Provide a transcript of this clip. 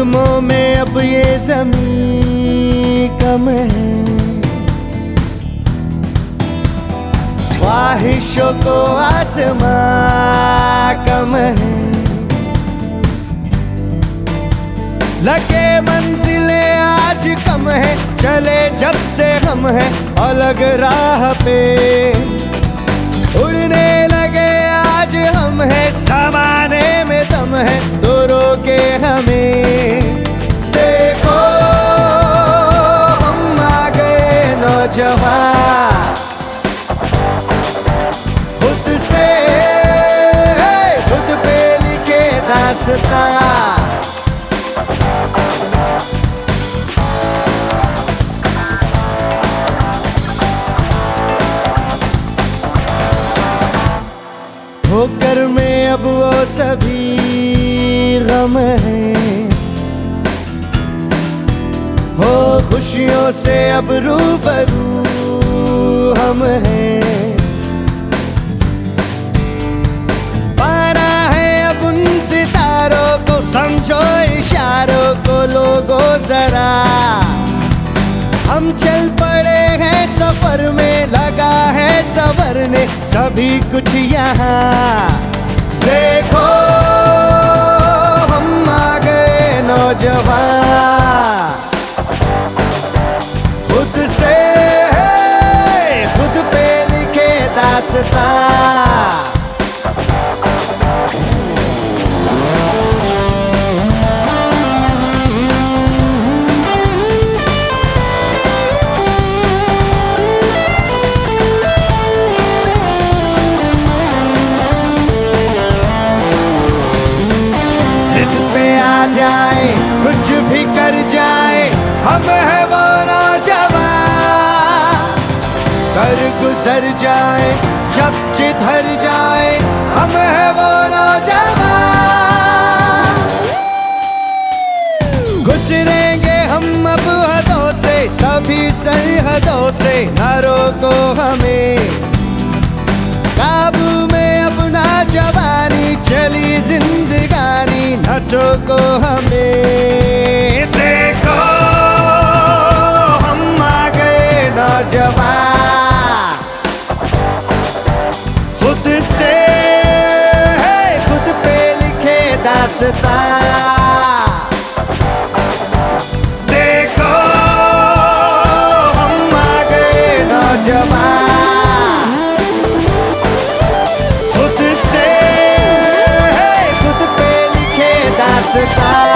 खुशियों में अब ये जमी कम है। ख्वाहिशों को आसमां कम है। लगे मंजिले आज कम है, चले जब से हम हैं अलग राह पे उड़ने गए खुद से खुद पे लिखे दास्तां ठोकर में अब वो सभी गम है। खुशियों से अब रूबरू हम हैं। पारा है अब उन सितारों को समझो, इशारों को लोगो जरा। हम चल पड़े हैं, सफ़र में लगा है सबर ने सभी कुछ यहाँ। देखो, हम आ गए नौजवान। दास्तां पे आ जाए कुछ भी कर जाए हम है वो कर गुजर जाए, जब जिधर जाए, हम है वो नौजवान। गुजरेंगे हम अब हदों से, सभी सरहदों से न रोको हमें। काबू में अपना जवानी, चली जिंदगानी न ठोको हमें। देखो हम खुद से खुद पे लिखे दासता।